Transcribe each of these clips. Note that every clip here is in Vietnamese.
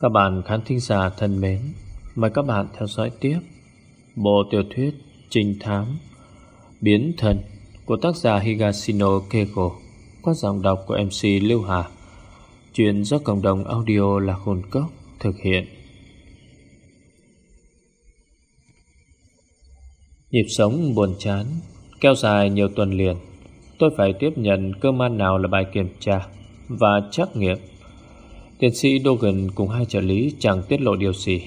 Các bạn khán thính giả thân mến, mời các bạn theo dõi tiếp bộ tiểu thuyết Trinh Thám Biến Thần của tác giả Higashino Keiko qua giọng đọc của MC Lưu Hà. Chuyện do cộng đồng audio là hồn cốc thực hiện. Nhịp sống buồn chán, kéo dài nhiều tuần liền. Tôi phải tiếp nhận cơ man nào là bài kiểm tra và trắc nghiệm Tiến sĩ Dogan cùng hai trợ lý chẳng tiết lộ điều gì.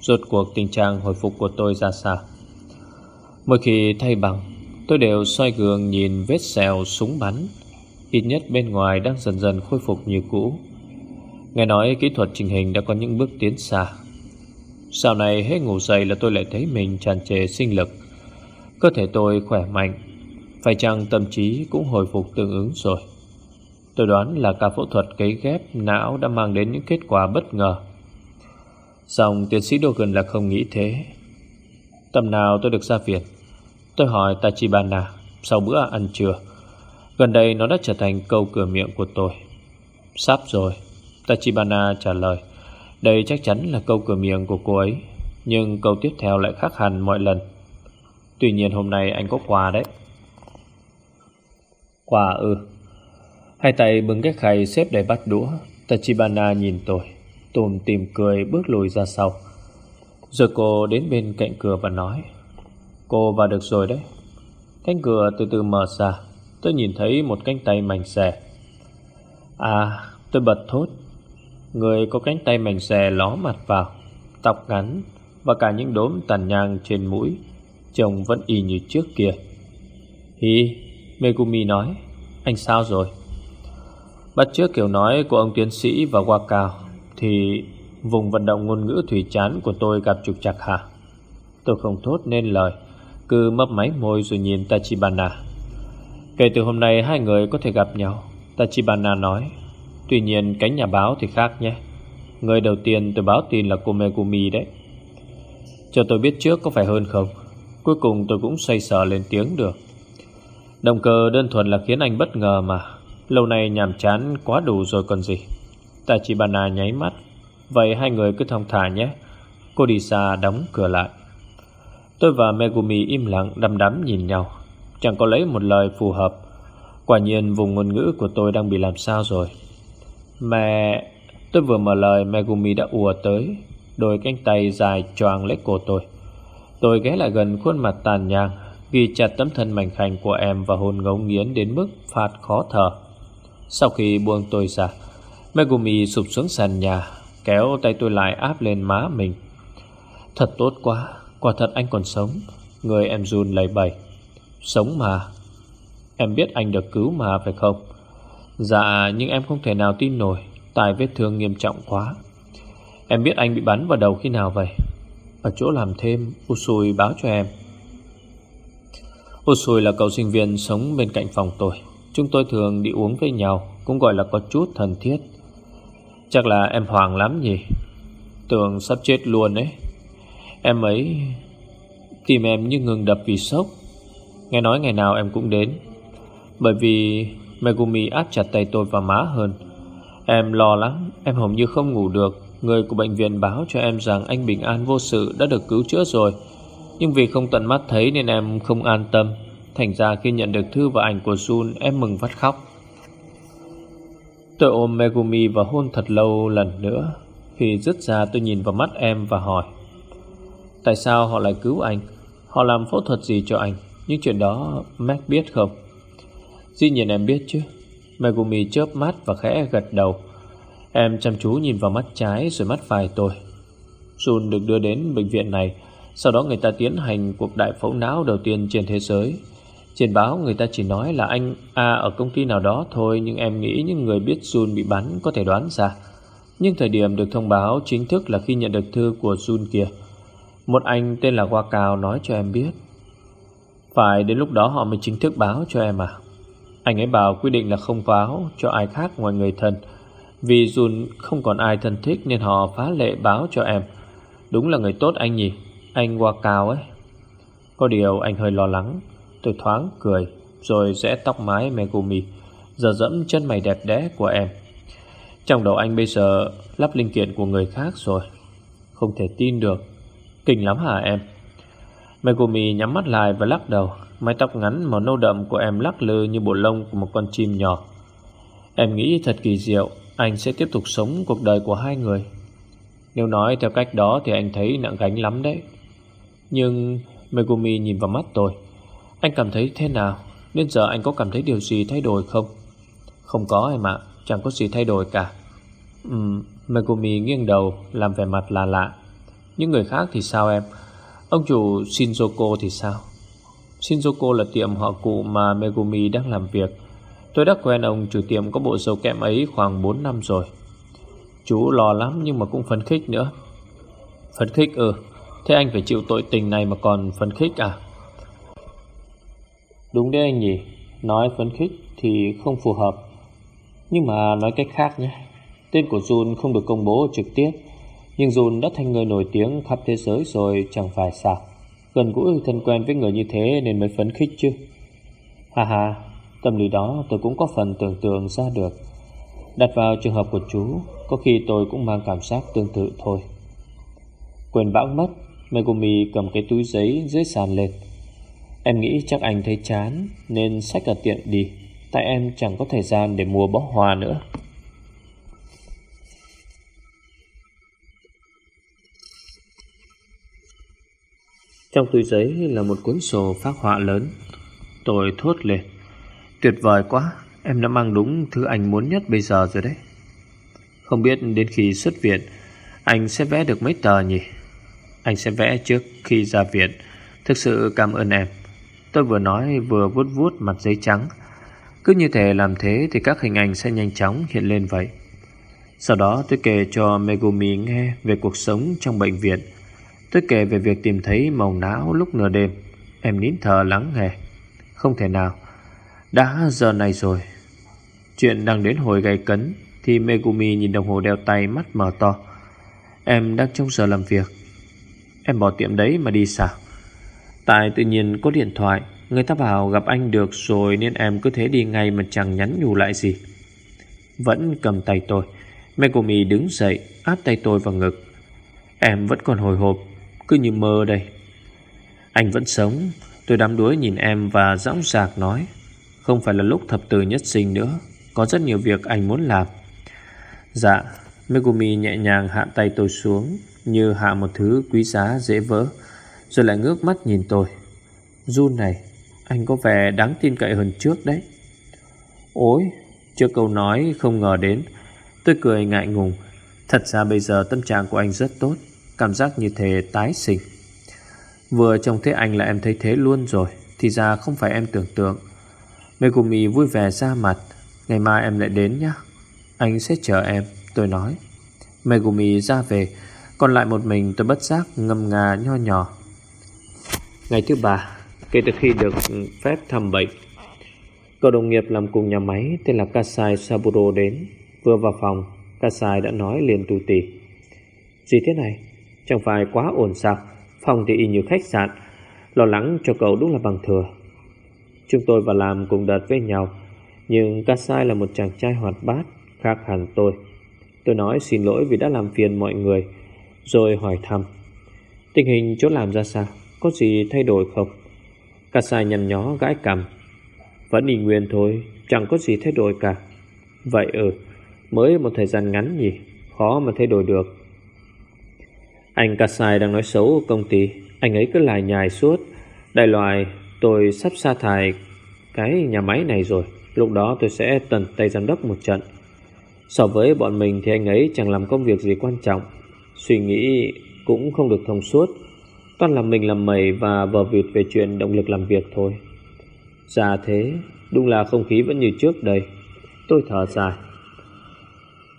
Rốt cuộc tình trạng hồi phục của tôi ra sao? Mỗi khi thay bằng, Tôi đều xoay gương nhìn vết xèo súng bắn, Ít nhất bên ngoài đang dần dần khôi phục như cũ. Nghe nói kỹ thuật trình hình đã có những bước tiến xa. Sau này hết ngủ dậy là tôi lại thấy mình tràn trề sinh lực. Cơ thể tôi khỏe mạnh, Phải chăng tâm trí cũng hồi phục tương ứng rồi? Tôi đoán là ca phẫu thuật cấy ghép não đã mang đến những kết quả bất ngờ. Xong tiến sĩ Dogan là không nghĩ thế. Tầm nào tôi được ra viện? Tôi hỏi Tachibana sau bữa ăn trưa. Gần đây nó đã trở thành câu cửa miệng của tôi. Sắp rồi, Tachibana trả lời. Đây chắc chắn là câu cửa miệng của cô ấy, nhưng câu tiếp theo lại khác hẳn mọi lần. Tuy nhiên hôm nay anh có quà đấy. Quà ư? Hai tay bưng cái khay xếp đầy bát đũa. Tachibana nhìn tôi, Tùm tìm cười bước lùi ra sau. Rồi cô đến bên cạnh cửa và nói, Cô vào được rồi đấy. Cánh cửa từ từ mở ra, Tôi nhìn thấy một cánh tay mảnh xẻ. À tôi bật thốt. Người có cánh tay mảnh xẻ ló mặt vào, Tóc ngắn Và cả những đốm tàn nhang trên mũi, Trông vẫn y như trước kia. Hi, Megumi nói, Anh sao rồi? Bắt trước kiểu nói của ông tiến sĩ và qua cao Thì vùng vận động ngôn ngữ thủy chán của tôi gặp trục chặt hả? Tôi không thốt nên lời, Cứ mấp máy môi rồi nhìn Tachibana. Kể từ hôm nay hai người có thể gặp nhau, Tachibana nói. Tuy nhiên cánh nhà báo thì khác nhé. Người đầu tiên tôi báo tin là cô Megumi đấy. Cho tôi biết trước có phải hơn không? Cuối cùng tôi cũng xoay sở lên tiếng được. Động cơ đơn thuần là khiến anh bất ngờ mà. Lâu nay nhàm chán quá đủ rồi còn gì. Tachibana à nháy mắt. Vậy hai người cứ thông thả nhé. Cô đi xa đóng cửa lại. Tôi và Megumi im lặng đăm đắm nhìn nhau. Chẳng có lấy một lời phù hợp. Quả nhiên vùng ngôn ngữ của tôi đang bị làm sao rồi. Mẹ, Tôi vừa mở lời Megumi đã ùa tới. Đôi cánh tay dài choàng lấy cổ tôi. Tôi ghé lại gần khuôn mặt tàn nhang, Ghi chặt tấm thân mảnh khảnh của em Và hôn ngấu nghiến đến mức phạt khó thở sau khi buông tôi ra, Megumi sụp xuống sàn nhà, Kéo tay tôi lại áp lên má mình. Thật tốt quá, Quả thật anh còn sống. Người em run lầy bầy Sống mà. Em biết anh được cứu mà, phải không? Dạ nhưng em không thể nào tin nổi. Tại vết thương nghiêm trọng quá. Em biết anh bị bắn vào đầu khi nào vậy? Ở chỗ làm thêm, Usui báo cho em. Usui là cậu sinh viên sống bên cạnh phòng tôi. Chúng tôi thường đi uống với nhau, Cũng gọi là có chút thân thiết. Chắc là em hoàng lắm nhỉ? Tưởng sắp chết luôn ấy. Em ấy tìm em như ngừng đập vì sốc. Nghe nói ngày nào em cũng đến. Bởi vì Megumi áp chặt tay tôi vào má hơn. Em lo lắm, Em hầu như không ngủ được. Người của bệnh viện báo cho em rằng anh bình an vô sự, Đã được cứu chữa rồi. Nhưng vì không tận mắt thấy nên em không an tâm. Thành ra khi nhận được thư và ảnh của Jun Em mừng vắt khóc. Tôi ôm Megumi và hôn thật lâu lần nữa. Khi rứt ra, tôi nhìn vào mắt em và hỏi, Tại sao họ lại cứu anh? Họ làm phẫu thuật gì cho anh? Những chuyện đó Mac biết không? Dĩ nhiên em biết chứ. Megumi chớp mắt và khẽ gật đầu. Em chăm chú nhìn vào mắt trái rồi mắt phải tôi. Jun được đưa đến bệnh viện này. Sau đó người ta tiến hành cuộc đại phẫu não đầu tiên trên thế giới trên báo người ta chỉ nói là anh A ở công ty nào đó thôi, Nhưng em nghĩ những người biết Jun bị bắn có thể đoán ra. Nhưng thời điểm được thông báo chính thức là khi nhận được thư của Jun kia. Một anh tên là Hoa Cao nói cho em biết. Phải đến lúc đó họ mới chính thức báo cho em à? Anh ấy bảo quy định là không báo cho ai khác ngoài người thân. Vì Jun không còn ai thân thích nên họ phá lệ báo cho em. Đúng là người tốt anh nhỉ? Anh Hoa Cao ấy. Có điều anh hơi lo lắng. Tôi thoáng cười, Rồi rẽ tóc mái Megumi Giờ dẫm chân mày đẹp đẽ của em. Trong đầu anh bây giờ lắp linh kiện của người khác rồi. Không thể tin được. Kinh lắm hả em? Megumi nhắm mắt lại và lắc đầu. Mái tóc ngắn màu nâu đậm của em lắc lư như bộ lông của một con chim nhỏ. Em nghĩ thật kỳ diệu, Anh sẽ tiếp tục sống cuộc đời của hai người. Nếu nói theo cách đó thì anh thấy nặng gánh lắm đấy. Nhưng Megumi nhìn vào mắt tôi. Anh cảm thấy thế nào? Đến giờ anh có cảm thấy điều gì thay đổi không? Không có em ạ, Chẳng có gì thay đổi cả. Ừm, Megumi nghiêng đầu, Làm vẻ mặt là lạ. Những người khác thì sao em? Ông chủ Shinjoko thì sao? Shinjoko là tiệm họ cụ mà Megumi đang làm việc. Tôi đã quen ông chủ tiệm có bộ dầu kẹm ấy khoảng 4 năm rồi. Chú lo lắm nhưng mà cũng phấn khích nữa. Phấn khích ừ Thế anh phải chịu tội tình này mà còn phấn khích à? Đúng đấy anh nhỉ. Nói phấn khích thì không phù hợp. Nhưng mà nói cách khác nhé. Tên của Jun không được công bố trực tiếp, Nhưng Jun đã thành người nổi tiếng khắp thế giới rồi chẳng phải sao? Gần gũi thân quen với người như thế nên mới phấn khích chứ. Hà hà Tâm lý đó tôi cũng có phần tưởng tượng ra được. Đặt vào trường hợp của chú, Có khi tôi cũng mang cảm giác tương tự thôi. Quên bão mất, Megumi cầm cái túi giấy dưới sàn lên. Em nghĩ chắc anh thấy chán, Nên xách ở tiện đi. Tại em chẳng có thời gian để mua bó hoa nữa. Trong túi giấy là một cuốn sổ phác họa lớn. Tôi thốt lên. Tuyệt vời quá, Em đã mang đúng thứ anh muốn nhất bây giờ rồi đấy. Không biết đến khi xuất viện, Anh sẽ vẽ được mấy tờ nhỉ? Anh sẽ vẽ trước khi ra viện. Thực sự cảm ơn em. Tôi vừa nói vừa vuốt vuốt mặt giấy trắng. Cứ như thể làm thế Thì các hình ảnh sẽ nhanh chóng hiện lên vậy. Sau đó tôi kể cho Megumi nghe Về cuộc sống trong bệnh viện. Tôi kể về việc tìm thấy màu não lúc nửa đêm. Em nín thở lắng nghe. Không thể nào. Đã giờ này rồi. Chuyện đang đến hồi gay cấn Thì Megumi nhìn đồng hồ đeo tay mắt mở to. Em đang trong giờ làm việc. Em bỏ tiệm đấy mà đi sao? Tại tự nhiên có điện thoại. Người ta bảo gặp anh được rồi Nên em cứ thế đi ngay mà chẳng nhắn nhủ lại gì. Vẫn cầm tay tôi. Megumi đứng dậy, Áp tay tôi vào ngực. Em vẫn còn hồi hộp, Cứ như mơ đây. Anh vẫn sống. Tôi đám đuối nhìn em và dõng dạc nói, Không phải là lúc thập tử nhất sinh nữa. Có rất nhiều việc anh muốn làm. Dạ Megumi nhẹ nhàng hạ tay tôi xuống, Như hạ một thứ quý giá dễ vỡ. Rồi lại ngước mắt nhìn tôi. Jun này, Anh có vẻ đáng tin cậy hơn trước đấy. Ôi Chưa câu nói không ngờ đến, Tôi cười ngại ngùng. Thật ra bây giờ tâm trạng của anh rất tốt, Cảm giác như thế tái sinh. Vừa trông thấy anh là em thấy thế luôn rồi, Thì ra không phải em tưởng tượng. Megumi vui vẻ ra mặt, Ngày mai em lại đến nhé Anh sẽ chờ em, Tôi nói. Megumi ra về, Còn lại một mình tôi bất giác ngâm ngà nho nhỏ. Ngày thứ ba, Kể từ khi được phép thăm bệnh, Cậu đồng nghiệp làm cùng nhà máy Tên là Kasai Saburo đến. Vừa vào phòng, Kasai đã nói liền tù tì. Gì thế này? Chẳng phải quá ổn sao? Phòng thì y như khách sạn. Lo lắng cho cậu đúng là bằng thừa. Chúng tôi vào làm cùng đợt với nhau, Nhưng Kasai là một chàng trai hoạt bát, Khác hẳn tôi. Tôi nói xin lỗi vì đã làm phiền mọi người, Rồi hỏi thăm. Tình hình chỗ làm ra sao? Có gì thay đổi không? Kasai nhằn nhó gãi cằm. Vẫn y nguyên thôi, Chẳng có gì thay đổi cả. Vậy ừ Mới một thời gian ngắn nhỉ, Khó mà thay đổi được. Anh Kasai đang nói xấu công ty. Anh ấy cứ lải nhài suốt. Đại loại, tôi sắp sa thải Cái nhà máy này rồi. Lúc đó tôi sẽ tần tay giám đốc một trận. So với bọn mình thì anh ấy chẳng làm công việc gì quan trọng. Suy nghĩ cũng không được thông suốt. Toàn là mình làm mày và vờ vịt về chuyện động lực làm việc thôi. Già thế, Đúng là không khí vẫn như trước đây. Tôi thở dài.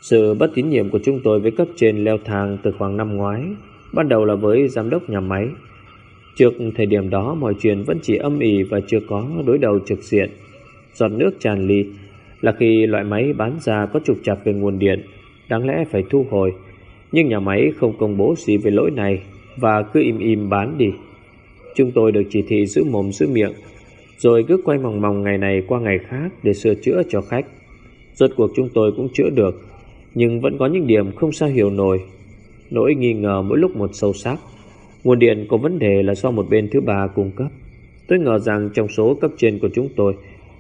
Sự bất tín nhiệm của chúng tôi với cấp trên leo thang từ khoảng năm ngoái Ban đầu là với giám đốc nhà máy. Trước thời điểm đó, mọi chuyện vẫn chỉ âm ỉ và chưa có đối đầu trực diện. Giọt nước tràn ly là khi loại máy bán ra có trục trặc về nguồn điện, Đáng lẽ phải thu hồi. Nhưng nhà máy không công bố gì về lỗi này. Và cứ im im bán đi. Chúng tôi được chỉ thị giữ mồm giữ miệng, Rồi cứ quay mòng mòng ngày này qua ngày khác Để sửa chữa cho khách. Rốt cuộc chúng tôi cũng chữa được, Nhưng vẫn có những điểm không sao hiểu nổi. Nỗi nghi ngờ mỗi lúc một sâu sắc. Nguồn điện có vấn đề là do một bên thứ ba cung cấp. Tôi ngờ rằng trong số cấp trên của chúng tôi,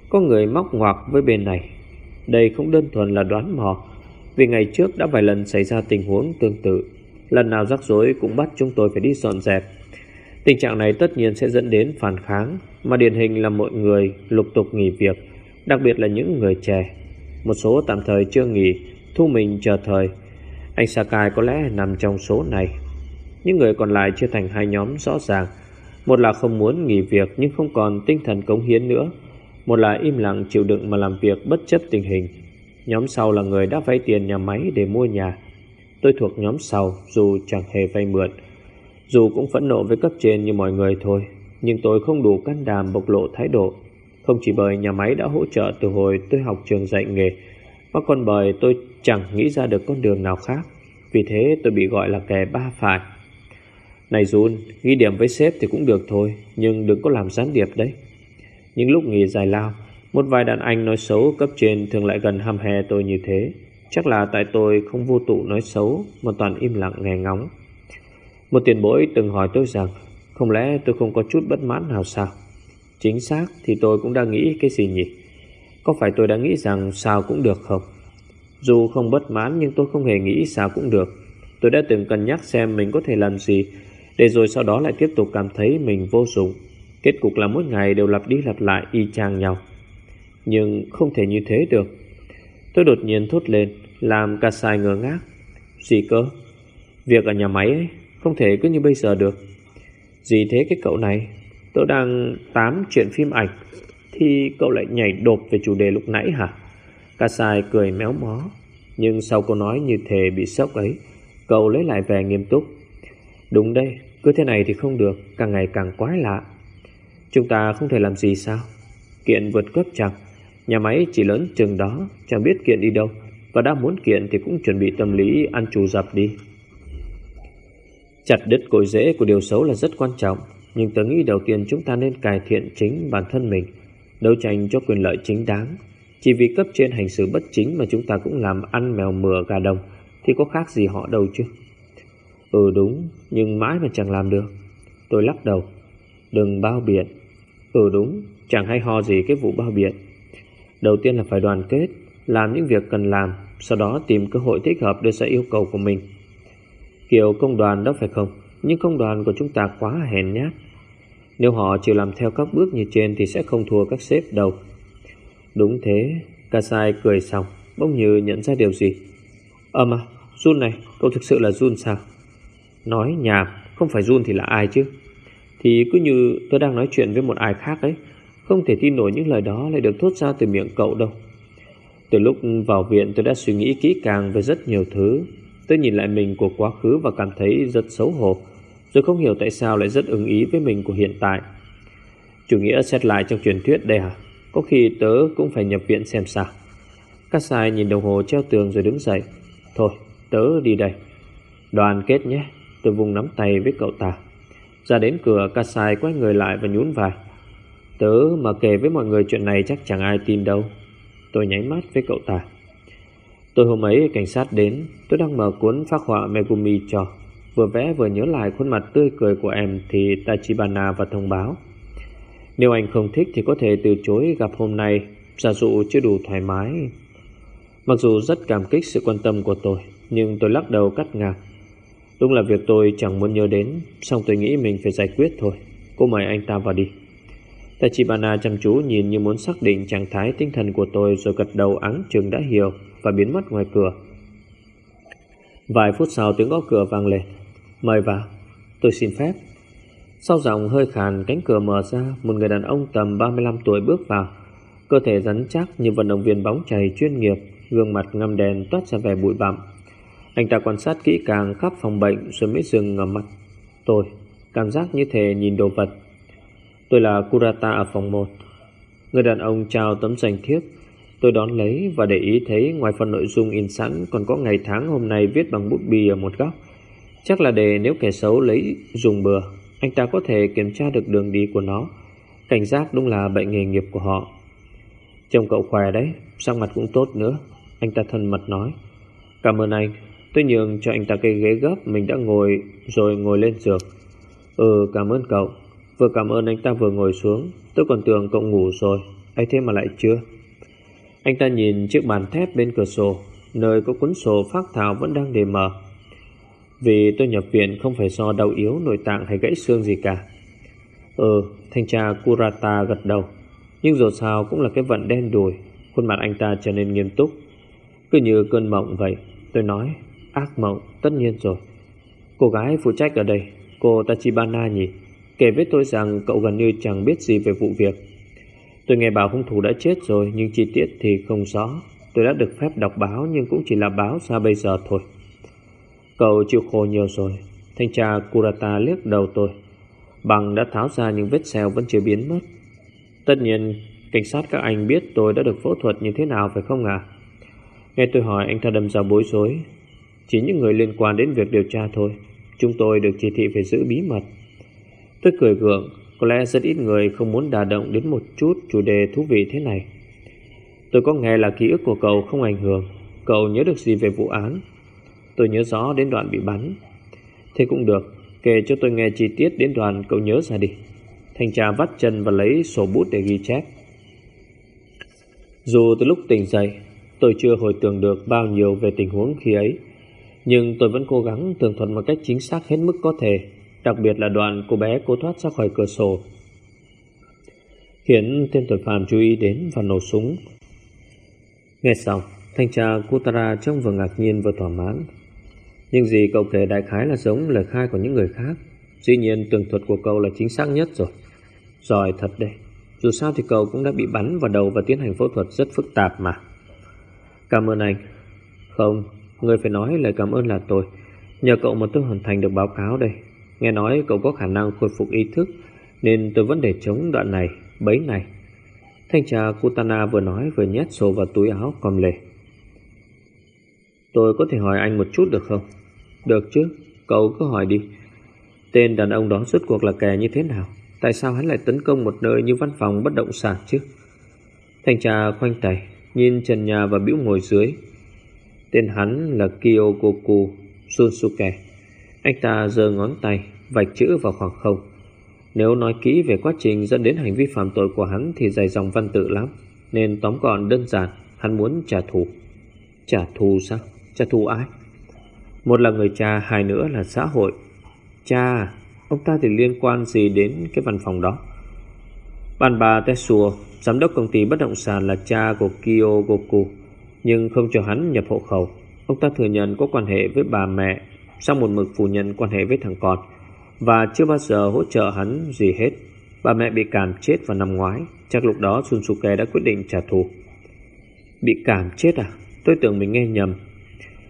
Có người móc ngoặc với bên này. Đây không đơn thuần là đoán mò, Vì ngày trước đã vài lần xảy ra tình huống tương tự. Lần nào rắc rối cũng bắt chúng tôi phải đi dọn dẹp. Tình trạng này tất nhiên sẽ dẫn đến phản kháng, Mà điển hình là mọi người lục tục nghỉ việc, Đặc biệt là những người trẻ. Một số tạm thời chưa nghỉ, Thu mình chờ thời. Anh Sakai có lẽ nằm trong số này. Những người còn lại chia thành hai nhóm rõ ràng. Một là không muốn nghỉ việc Nhưng không còn tinh thần cống hiến nữa. Một là im lặng chịu đựng mà làm việc bất chấp tình hình. Nhóm sau là người đã vay tiền nhà máy để mua nhà. Tôi thuộc nhóm sau dù chẳng hề vay mượn. Dù cũng phẫn nộ với cấp trên như mọi người thôi Nhưng tôi không đủ can đảm bộc lộ thái độ. Không chỉ bởi nhà máy đã hỗ trợ từ hồi tôi học trường dạy nghề Mà còn bởi tôi chẳng nghĩ ra được con đường nào khác. Vì thế tôi bị gọi là kẻ ba phải. Này Jun, ghi điểm với sếp thì cũng được thôi Nhưng đừng có làm gián điệp đấy. Những lúc nghỉ dài lao Một vài đàn anh nói xấu cấp trên thường lại gần hăm hè tôi như thế. Chắc là tại tôi không vô tụ nói xấu, Mà toàn im lặng nghe ngóng. Một tiền bối từng hỏi tôi rằng, Không lẽ tôi không có chút bất mãn nào sao? Chính xác, thì tôi cũng đang nghĩ cái gì nhỉ? Có phải tôi đã nghĩ rằng sao cũng được không? Dù không bất mãn, nhưng tôi không hề nghĩ sao cũng được. Tôi đã từng cân nhắc xem mình có thể làm gì, Để rồi sau đó lại tiếp tục cảm thấy mình vô dụng. Kết cục là mỗi ngày đều lặp đi lặp lại y chang nhau. Nhưng không thể như thế được. Tôi đột nhiên thốt lên, Làm cả sai ngơ ngác. Gì cơ? Việc ở nhà máy ấy, Không thể cứ như bây giờ được. Gì thế cái cậu này? Tôi đang tám chuyện phim ảnh, Thì cậu lại nhảy đột về chủ đề lúc nãy hả? Cả sai cười méo mó. Nhưng sau câu nói như thể bị sốc ấy, Cậu lấy lại vẻ nghiêm túc. Đúng đây, Cứ thế này thì không được, Càng ngày càng quái lạ. Chúng ta không thể làm gì sao? Kiện vượt cấp chẳng Nhà máy chỉ lớn chừng đó, Chẳng biết kiện đi đâu, Và đã muốn kiện thì cũng chuẩn bị tâm lý ăn trù dập đi. Chặt đứt cội rễ của điều xấu là rất quan trọng, Nhưng tớ nghĩ đầu tiên chúng ta nên cải thiện chính bản thân mình, Đấu tranh cho quyền lợi chính đáng. Chỉ vì cấp trên hành xử bất chính Mà chúng ta cũng làm ăn mèo mửa gà đồng, Thì có khác gì họ đâu chứ? Ừ đúng, Nhưng mãi mà chẳng làm được. Tôi lắc đầu. Đừng bao biện. Ừ đúng, Chẳng hay ho gì cái vụ bao biện. Đầu tiên là phải đoàn kết, Làm những việc cần làm, Sau đó tìm cơ hội thích hợp đưa ra yêu cầu của mình. Kiểu công đoàn đó phải không? Nhưng công đoàn của chúng ta quá hèn nhát. Nếu họ chịu làm theo các bước như trên Thì sẽ không thua các sếp đâu. Đúng thế, Kasai cười xong, Bỗng như nhận ra điều gì. Ờ mà Jun này, Cậu thực sự là Jun sao? Nói nhảm, Không phải Jun thì là ai chứ? Thì cứ như tôi đang nói chuyện với một ai khác ấy không thể tin nổi những lời đó lại được thốt ra từ miệng cậu đâu. Từ lúc vào viện, tôi đã suy nghĩ kỹ càng về rất nhiều thứ. Tôi nhìn lại mình của quá khứ và cảm thấy rất xấu hổ. Rồi không hiểu tại sao lại rất ứng ý với mình của hiện tại. Chủ nghĩa xét lại trong truyền thuyết đây hả? Có khi tớ cũng phải nhập viện xem sao. Kassai nhìn đồng hồ treo tường rồi đứng dậy. Thôi, tớ đi đây. Đoàn kết nhé. Tôi vùng nắm tay với cậu ta. Ra đến cửa, Kasai quay người lại và nhún vai. Tớ mà kể với mọi người chuyện này chắc chẳng ai tin đâu. Tôi nháy mắt với cậu ta. Tôi hôm ấy cảnh sát đến, Tôi đang mở cuốn phác họa Megumi cho. Vừa vẽ vừa nhớ lại khuôn mặt tươi cười của em Thì Tachibana và thông báo. Nếu anh không thích thì có thể từ chối gặp hôm nay, Giả dụ chưa đủ thoải mái. Mặc dù rất cảm kích sự quan tâm của tôi, Nhưng tôi lắc đầu cắt ngang. Đúng là việc tôi chẳng muốn nhớ đến, Xong tôi nghĩ mình phải giải quyết thôi. Cô mời anh ta vào đi. Tachibana chăm chú nhìn như muốn xác định trạng thái tinh thần của tôi rồi gật đầu áng chừng đã hiểu và biến mất ngoài cửa. Vài phút sau tiếng gõ cửa vang lên. Mời vào. Tôi xin phép. Sau giọng hơi khàn cánh cửa mở ra một người đàn ông tầm 35 tuổi bước vào. Cơ thể rắn chắc như vận động viên bóng chày chuyên nghiệp, gương mặt ngăm đèn toát ra vẻ bụi bặm. Anh ta quan sát kỹ càng khắp phòng bệnh rồi mới dừng ngầm mặt tôi. Cảm giác như thể nhìn đồ vật Tôi là Kurata ở phòng 1 Người đàn ông trao tấm danh thiếp Tôi đón lấy và để ý thấy ngoài phần nội dung in sẵn còn có ngày tháng hôm nay viết bằng bút bi ở một góc. Chắc là để nếu kẻ xấu lấy dùng bừa, anh ta có thể kiểm tra được đường đi của nó. Cảnh giác đúng là bệnh nghề nghiệp của họ. Trông cậu khỏe đấy, sắc mặt cũng tốt nữa. Anh ta thân mật nói. Cảm ơn anh Tôi nhường cho anh ta cây ghế gấp Mình đã ngồi rồi ngồi lên giường Ừ cảm ơn cậu Vừa cảm ơn anh ta vừa ngồi xuống. Tôi còn tưởng cậu ngủ rồi. Ấy thế mà lại chưa? Anh ta nhìn chiếc bàn thép bên cửa sổ. Nơi có cuốn sổ phát thảo vẫn đang để mở. Vì tôi nhập viện không phải do đau yếu, nội tạng hay gãy xương gì cả. Ừ Thanh tra Kurata gật đầu. Nhưng dù sao cũng là cái vận đen đùi. Khuôn mặt anh ta trở nên nghiêm túc. Cứ như cơn mộng vậy. Tôi nói, Ác mộng, tất nhiên rồi. Cô gái phụ trách ở đây. Cô Tachibana nhỉ? Kể với tôi rằng cậu gần như chẳng biết gì về vụ việc. Tôi nghe bảo hung thủ đã chết rồi, Nhưng chi tiết thì không rõ. Tôi đã được phép đọc báo, Nhưng cũng chỉ là báo ra bây giờ thôi. Cậu chịu khổ nhiều rồi. Thanh tra Kurata liếc đầu tôi. Bằng đã tháo ra những vết xeo vẫn chưa biến mất. Tất nhiên, Cảnh sát các anh biết tôi đã được phẫu thuật như thế nào phải không ạ? Nghe tôi hỏi, anh ta đâm ra bối rối. Chỉ những người liên quan đến việc điều tra thôi. Chúng tôi được chỉ thị phải giữ bí mật. Tôi cười gượng, Có lẽ rất ít người không muốn đả động đến một chút chủ đề thú vị thế này. Tôi có nghe là ký ức của cậu không ảnh hưởng. Cậu nhớ được gì về vụ án? Tôi nhớ rõ đến đoạn bị bắn. Thế cũng được, Kể cho tôi nghe chi tiết đến đoạn cậu nhớ ra đi. Thanh tra vắt chân và lấy sổ bút để ghi chép. Dù từ lúc tỉnh dậy, Tôi chưa hồi tưởng được bao nhiêu về tình huống khi ấy, Nhưng tôi vẫn cố gắng tường thuật một cách chính xác hết mức có thể. Đặc biệt là đoạn cô bé cố thoát ra khỏi cửa sổ Khiến tên tội phạm chú ý đến và nổ súng. Nghe xong Thanh tra Kutara trông vừa ngạc nhiên vừa thỏa mãn. Nhưng gì cậu kể đại khái là giống lời khai của những người khác. Dĩ nhiên tường thuật của cậu là chính xác nhất rồi. Giỏi thật đây Dù sao thì cậu cũng đã bị bắn vào đầu và tiến hành phẫu thuật rất phức tạp mà. Cảm ơn anh. Không, người phải nói lời cảm ơn là tôi. Nhờ cậu mà tôi hoàn thành được báo cáo đây. Nghe nói cậu có khả năng khôi phục ý thức Nên tôi vẫn để chống đoạn này Bấy này Thanh tra Kutana vừa nói vừa nhét sổ vào túi áo còm lề Tôi có thể hỏi anh một chút được không? Được chứ, cậu cứ hỏi đi Tên đàn ông đó rốt cuộc là kẻ như thế nào? Tại sao hắn lại tấn công một nơi như văn phòng bất động sản chứ? Thanh tra khoanh tay Nhìn trần nhà và bĩu ngồi dưới Tên hắn là Kyogoku Sunsuke Anh ta giơ ngón tay Vạch chữ vào khoảng không Nếu nói kỹ về quá trình dẫn đến hành vi phạm tội của hắn Thì dài dòng văn tự lắm Nên tóm gọn đơn giản Hắn muốn trả thù Trả thù sao? Trả thù ai? Một là người cha, hai nữa là xã hội Cha, ông ta thì liên quan gì đến cái văn phòng đó? Bạn bà Tetsuo Giám đốc công ty bất động sản là cha của Kyogoku Nhưng không cho hắn nhập hộ khẩu Ông ta thừa nhận có quan hệ với bà mẹ Sau một mực phủ nhận quan hệ với thằng con và chưa bao giờ hỗ trợ hắn gì hết. Bà mẹ bị cảm chết vào năm ngoái. Chắc lúc đó Sunsuke đã quyết định trả thù. Bị cảm chết à? Tôi tưởng mình nghe nhầm.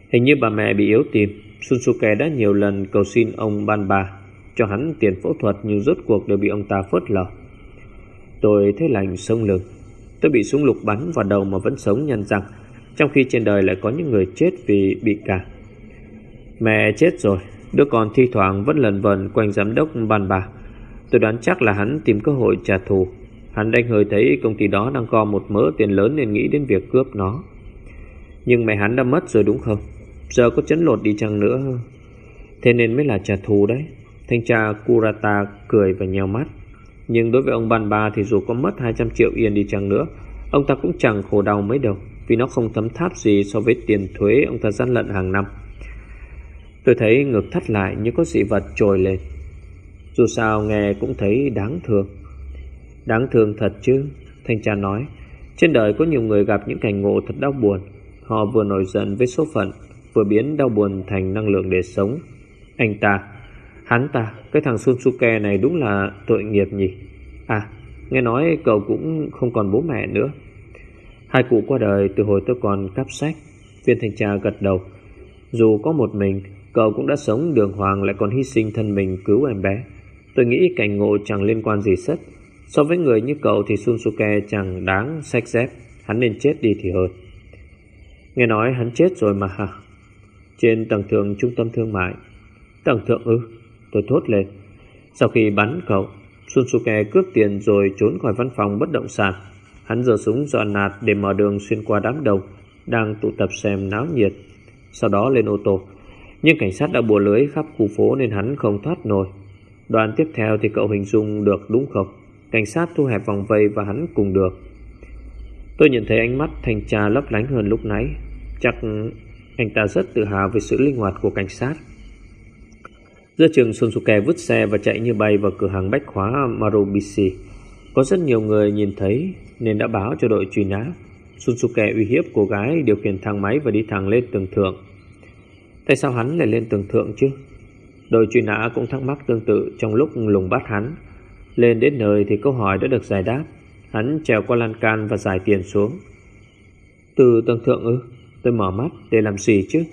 Hình như bà mẹ bị yếu tim. Sunsuke đã nhiều lần cầu xin ông ban bà Cho hắn tiền phẫu thuật Nhưng rốt cuộc đều bị ông ta phớt lờ. Tôi thấy lạnh sông lưng. Tôi bị súng lục bắn vào đầu mà vẫn sống nhăn răng Trong khi trên đời lại có những người chết vì bị cảm Mẹ chết rồi. Đứa con thi thoảng vẫn lần vần quanh giám đốc bàn bà Tôi đoán chắc là hắn tìm cơ hội trả thù. Hắn đánh hơi thấy công ty đó đang co một mớ tiền lớn nên nghĩ đến việc cướp nó. Nhưng mẹ hắn đã mất rồi đúng không? Giờ có chấn lột đi chăng nữa? Thế nên mới là trả thù đấy. Thanh tra Kurata cười và nheo mắt. Nhưng đối với ông Ban Ba thì dù có mất 200 triệu yên đi chăng nữa, Ông ta cũng chẳng khổ đau mấy đâu, Vì nó không thấm tháp gì so với tiền thuế ông ta gian lận hàng năm. Tôi thấy ngực thắt lại như có dị vật trồi lên. Dù sao nghe cũng thấy đáng thương. Đáng thương thật chứ Thanh tra nói. Trên đời có nhiều người gặp những cảnh ngộ thật đau buồn. Họ vừa nổi giận với số phận Vừa biến đau buồn thành năng lượng để sống. Anh ta Hắn ta, cái thằng Sunsuke này đúng là tội nghiệp nhỉ. À, nghe nói cậu cũng không còn bố mẹ nữa. Hai cụ qua đời từ hồi tôi còn cắp sách. Viên thanh tra gật đầu. Dù có một mình Cậu cũng đã sống đường hoàng lại còn hy sinh thân mình cứu em bé. Tôi nghĩ cảnh ngộ chẳng liên quan gì sất. So với người như cậu thì Sunsuke chẳng đáng sách dép. Hắn nên chết đi thì hơn. Nghe nói hắn chết rồi mà hả? Trên tầng thượng trung tâm thương mại. Tầng thượng ư? Tôi thốt lên. Sau khi bắn cậu, Sunsuke cướp tiền rồi trốn khỏi văn phòng bất động sản. Hắn giơ súng dọa nạt để mở đường xuyên qua đám đông, Đang tụ tập xem náo nhiệt. Sau đó lên ô tô. Nhưng cảnh sát đã bùa lưới khắp khu phố Nên hắn không thoát nổi. Đoạn tiếp theo thì cậu hình dung được đúng không? Cảnh sát thu hẹp vòng vây và hắn cùng được. Tôi nhận thấy ánh mắt thanh tra lấp lánh hơn lúc nãy. Chắc anh ta rất tự hào về sự linh hoạt của cảnh sát. Giữa trường Sunsuke vứt xe và chạy như bay vào cửa hàng bách hóa Marubishi. Có rất nhiều người nhìn thấy nên đã báo cho đội truy nã. Sunsuke uy hiếp cô gái điều khiển thang máy và đi thẳng lên tường thượng. Tại sao hắn lại lên tường thượng chứ? Đội truy nã cũng thắc mắc tương tự trong lúc lùng bắt hắn. Lên đến nơi thì câu hỏi đã được giải đáp. Hắn trèo qua lan can và giải tiền xuống. Từ tầng thượng ư? Tôi mở mắt để làm gì chứ?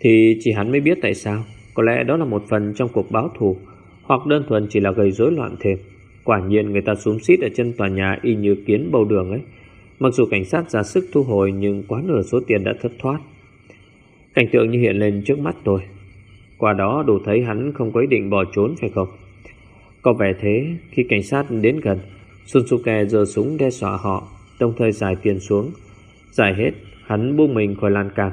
Thì chỉ hắn mới biết tại sao. Có lẽ đó là một phần trong cuộc báo thù, Hoặc đơn thuần chỉ là gây rối loạn thêm. Quả nhiên người ta xuống xít ở chân tòa nhà Y như kiến bầu đường ấy. Mặc dù cảnh sát ra sức thu hồi Nhưng quá nửa số tiền đã thất thoát. Cảnh tượng như hiện lên trước mắt tôi. Qua đó đủ thấy hắn không có ý định bỏ trốn, phải không? Có vẻ thế, Khi cảnh sát đến gần, Sunsuke giơ súng đe dọa họ, Đồng thời giải tiền xuống. Giải hết, Hắn buông mình khỏi lan can.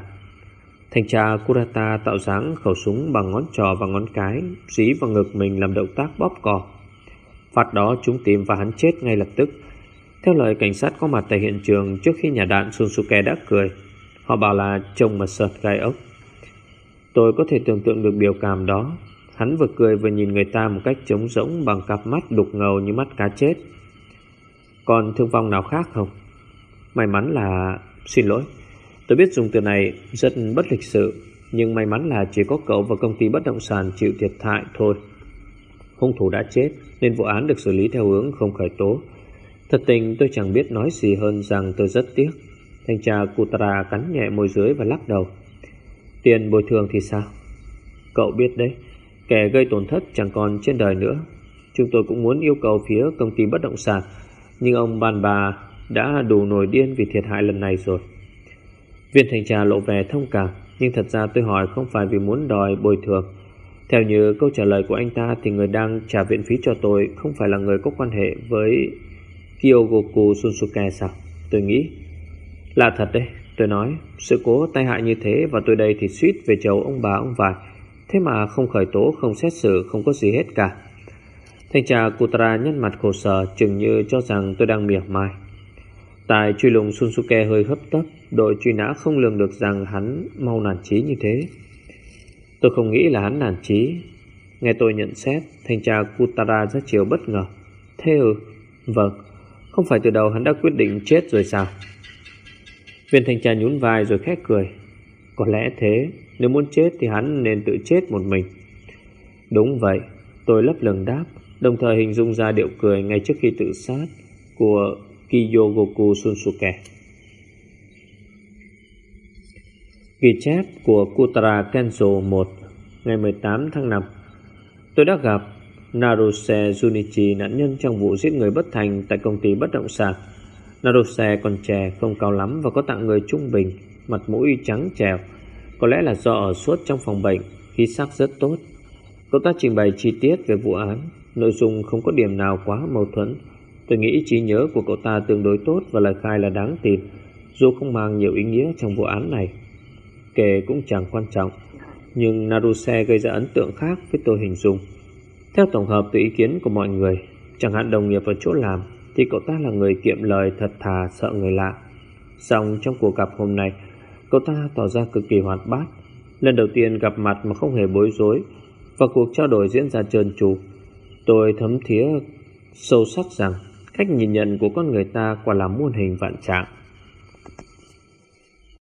Thanh tra Kurata tạo dáng khẩu súng bằng ngón trò và ngón cái, Dí vào ngực mình làm động tác bóp cò. Phát đó chúng tìm và hắn chết ngay lập tức. Theo lời cảnh sát có mặt tại hiện trường Trước khi nhà đạn Sunsuke đã cười Họ bảo là trông mà sợt gai ốc. Tôi có thể tưởng tượng được biểu cảm đó. Hắn vừa cười vừa nhìn người ta một cách trống rỗng Bằng cặp mắt đục ngầu như mắt cá chết. Còn thương vong nào khác không? May mắn là, Xin lỗi. Tôi biết dùng từ này rất bất lịch sự, Nhưng may mắn là chỉ có cậu và công ty bất động sản chịu thiệt hại thôi. Hung thủ đã chết, Nên vụ án được xử lý theo hướng không khởi tố. Thật tình tôi chẳng biết nói gì hơn rằng tôi rất tiếc. Thanh tra Kutara cắn nhẹ môi dưới và lắc đầu. Tiền bồi thường thì sao? Cậu biết đấy, Kẻ gây tổn thất chẳng còn trên đời nữa. Chúng tôi cũng muốn yêu cầu phía công ty bất động sản, Nhưng ông bàn bà đã đủ nổi điên vì thiệt hại lần này rồi. Viên thanh tra lộ vẻ thông cảm, Nhưng thật ra tôi hỏi không phải vì muốn đòi bồi thường. Theo như câu trả lời của anh ta Thì người đang trả viện phí cho tôi Không phải là người có quan hệ với Kyogoku Sunsuke sao? Tôi nghĩ là thật đấy Tôi nói Sự cố tai hại như thế Và tôi đây thì suýt về chầu ông bà ông vài. Thế mà không khởi tố không xét xử Không có gì hết cả. Thanh tra Kutara nhăn mặt khổ sở Chừng như cho rằng tôi đang mỉa mai Tài truy lùng Sunsuke hơi hấp tấp Đội truy nã không lường được rằng hắn mau nản trí như thế. Tôi không nghĩ là hắn nản trí Nghe tôi nhận xét Thanh tra Kutara rất chiều bất ngờ. Thế ừ, Vâng Không phải từ đầu hắn đã quyết định chết rồi sao? Viên thanh tra nhún vai rồi khét cười. Có lẽ thế, Nếu muốn chết thì hắn nên tự chết một mình. Đúng vậy, Tôi lấp lửng đáp, Đồng thời hình dung ra điệu cười ngay trước khi tự sát Của Kiyogoku Sunsuke. Ghi chép của Kutara Kenzo 1 Ngày 18 tháng 5 Tôi đã gặp Naruse Junichi, nạn nhân trong vụ giết người bất thành tại công ty bất động sản. Naruse còn trẻ không cao lắm và có tạng người trung bình Mặt mũi trắng trèo Có lẽ là do ở suốt trong phòng bệnh Khí sắc rất tốt Cậu ta trình bày chi tiết về vụ án Nội dung không có điểm nào quá mâu thuẫn Tôi nghĩ trí nhớ của cậu ta tương đối tốt và lời khai là đáng tin, dù không mang nhiều ý nghĩa trong vụ án này. Kể cũng chẳng quan trọng, nhưng Naruse gây ra ấn tượng khác với tôi hình dung. Theo tổng hợp từ ý kiến của mọi người, chẳng hạn đồng nghiệp ở chỗ làm, thì cậu ta là người kiệm lời thật thà sợ người lạ. Xong trong cuộc gặp hôm nay, cậu ta tỏ ra cực kỳ hoạt bát. Lần đầu tiên gặp mặt mà không hề bối rối, và cuộc trao đổi diễn ra trơn tru. Tôi thấm thía sâu sắc rằng Cách nhìn nhận của con người ta quả là muôn hình vạn trạng